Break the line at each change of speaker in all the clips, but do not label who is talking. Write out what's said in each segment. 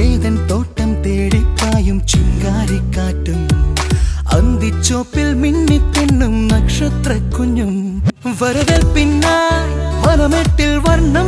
ഏതൻ തോട്ടം തേടിപ്പായും ചിങ്കാരിക്കാറ്റും. അന്തിച്ചോപ്പിൽ മിന്നിത്തെണ്ണും നക്ഷത്ര കുഞ്ഞും വരവേൽപ്പിന്നായി വനമെട്ടിൽ വർണ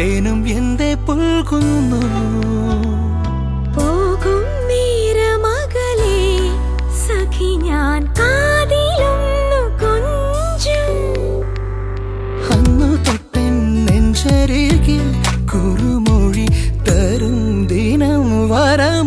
തേനും എന്തേ പുൽകുന്നു.
പോകും നേരമകലെ.
കുറുമൊഴി തരും ദിനം വരം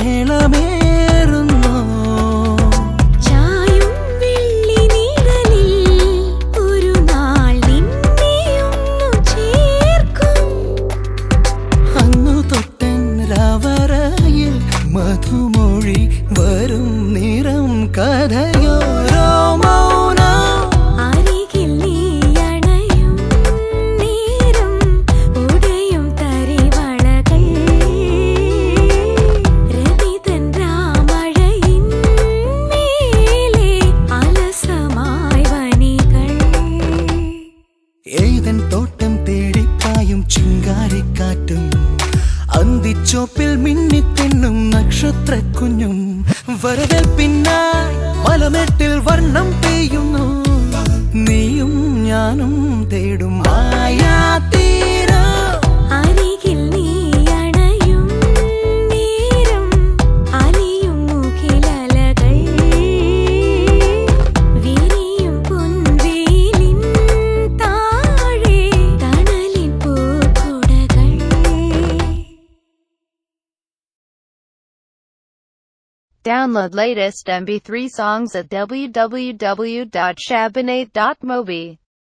മേളമേറുന്നു. വരവേൽപ്പിന്നായി മലമെട്ടിൽ വർണം പെയ്യുന്നു. നീയും ഞാനും തേടും
Download latest MB3 songs at www.shabinate.mobi.